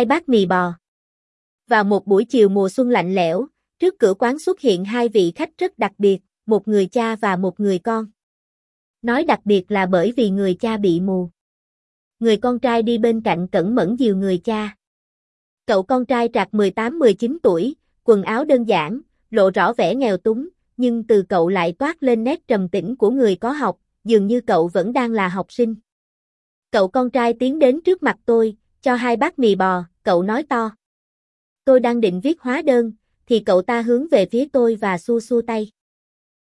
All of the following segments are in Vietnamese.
Hai bát mì bò. Vào một buổi chiều mùa xuân lạnh lẽo, trước cửa quán xuất hiện hai vị khách rất đặc biệt, một người cha và một người con. Nói đặc biệt là bởi vì người cha bị mù. Người con trai đi bên cạnh cẩn mẫn dìu người cha. Cậu con trai trạc 18-19 tuổi, quần áo đơn giản, lộ rõ vẻ nghèo túng, nhưng từ cậu lại toát lên nét trầm tĩnh của người có học, dường như cậu vẫn đang là học sinh. Cậu con trai tiến đến trước mặt tôi, cho hai bát mì bò, cậu nói to. Tôi đang định viết hóa đơn, thì cậu ta hướng về phía tôi và xua xua tay.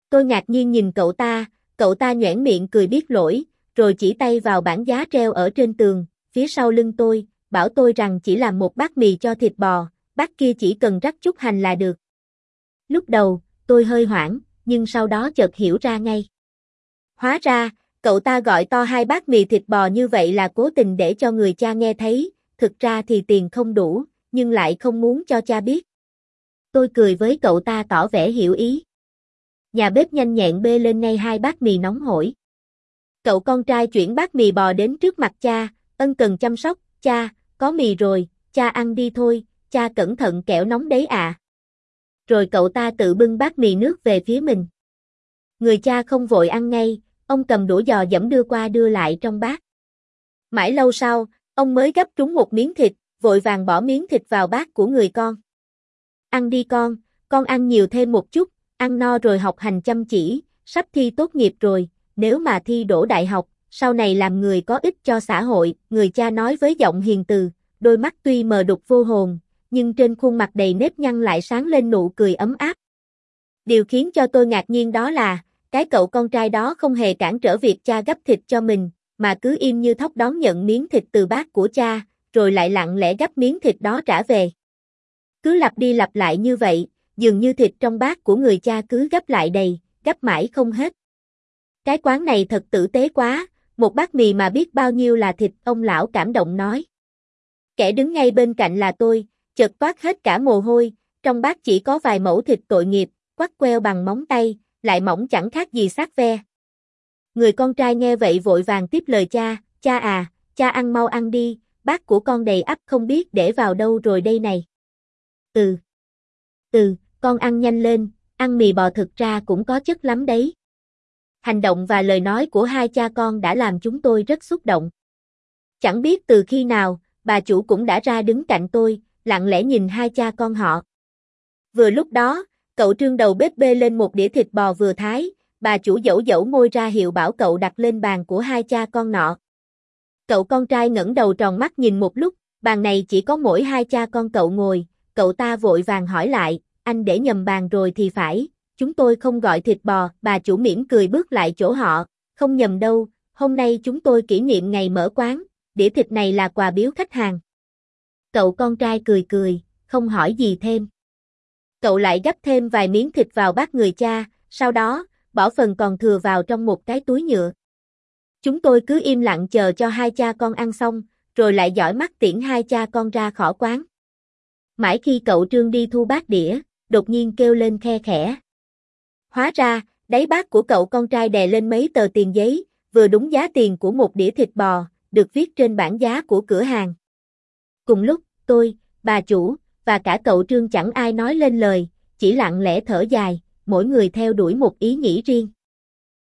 Tôi ngạc nhiên nhìn cậu ta, cậu ta nhoẻn miệng cười biết lỗi, rồi chỉ tay vào bảng giá treo ở trên tường, phía sau lưng tôi, bảo tôi rằng chỉ làm một bát mì cho thịt bò, bát kia chỉ cần rắc chút hành là được. Lúc đầu, tôi hơi hoảng, nhưng sau đó chợt hiểu ra ngay. Hóa ra, cậu ta gọi to hai bát mì thịt bò như vậy là cố tình để cho người cha nghe thấy, thực ra thì tiền không đủ, nhưng lại không muốn cho cha biết. Tôi cười với cậu ta tỏ vẻ hiểu ý. Nhà bếp nhanh nhẹn bê lên ngay hai bát mì nóng hổi. Cậu con trai chuyển bát mì bò đến trước mặt cha, ân cần chăm sóc, cha, có mì rồi, cha ăn đi thôi, cha cẩn thận kẹo nóng đấy à. Rồi cậu ta tự bưng bát mì nước về phía mình. Người cha không vội ăn ngay, ông cầm đũa giò dẫm đưa qua đưa lại trong bát. Mãi lâu sau, ông mới gấp trúng một miếng thịt, vội vàng bỏ miếng thịt vào bát của người con. Ăn đi con, con ăn nhiều thêm một chút, ăn no rồi học hành chăm chỉ, sắp thi tốt nghiệp rồi, nếu mà thi đỗ đại học, sau này làm người có ích cho xã hội, người cha nói với giọng hiền từ, đôi mắt tuy mờ đục vô hồn, nhưng trên khuôn mặt đầy nếp nhăn lại sáng lên nụ cười ấm áp. Điều khiến cho tôi ngạc nhiên đó là, cái cậu con trai đó không hề cản trở việc cha gấp thịt cho mình, mà cứ im như thóc đón nhận miếng thịt từ bát của cha, rồi lại lặng lẽ gấp miếng thịt đó trả về. Cứ lặp đi lặp lại như vậy, dường như thịt trong bát của người cha cứ gấp lại đầy, gấp mãi không hết. Cái quán này thật tử tế quá, một bát mì mà biết bao nhiêu là thịt, ông lão cảm động nói. Kẻ đứng ngay bên cạnh là tôi, chợt toát hết cả mồ hôi, trong bát chỉ có vài mẫu thịt tội nghiệp, quắt queo bằng móng tay, lại mỏng chẳng khác gì xác ve. Người con trai nghe vậy vội vàng tiếp lời cha, cha à, cha ăn mau ăn đi, bát của con đầy ắp không biết để vào đâu rồi đây này. Ừ. Ừ, con ăn nhanh lên, ăn mì bò thực ra cũng có chất lắm đấy. Hành động và lời nói của hai cha con đã làm chúng tôi rất xúc động. Chẳng biết từ khi nào, bà chủ cũng đã ra đứng cạnh tôi, lặng lẽ nhìn hai cha con họ. Vừa lúc đó, cậu trương đầu bếp bê lên một đĩa thịt bò vừa thái, bà chủ dẫu dẫu môi ra hiệu bảo cậu đặt lên bàn của hai cha con nọ. Cậu con trai ngẩng đầu tròn mắt nhìn một lúc, bàn này chỉ có mỗi hai cha con cậu ngồi, cậu ta vội vàng hỏi lại, anh để nhầm bàn rồi thì phải, chúng tôi không gọi thịt bò, bà chủ mỉm cười bước lại chỗ họ, không nhầm đâu, hôm nay chúng tôi kỷ niệm ngày mở quán, đĩa thịt này là quà biếu khách hàng. Cậu con trai cười cười, không hỏi gì thêm. Cậu lại gấp thêm vài miếng thịt vào bát người cha, sau đó, bỏ phần còn thừa vào trong một cái túi nhựa. Chúng tôi cứ im lặng chờ cho hai cha con ăn xong, rồi lại dõi mắt tiễn hai cha con ra khỏi quán. Mãi khi cậu Trương đi thu bát đĩa, đột nhiên kêu lên khe khẽ. Hóa ra, đáy bát của cậu con trai đè lên mấy tờ tiền giấy, vừa đúng giá tiền của một đĩa thịt bò, được viết trên bảng giá của cửa hàng. Cùng lúc, tôi, bà chủ, và cả cậu Trương chẳng ai nói lên lời, chỉ lặng lẽ thở dài, mỗi người theo đuổi một ý nghĩ riêng.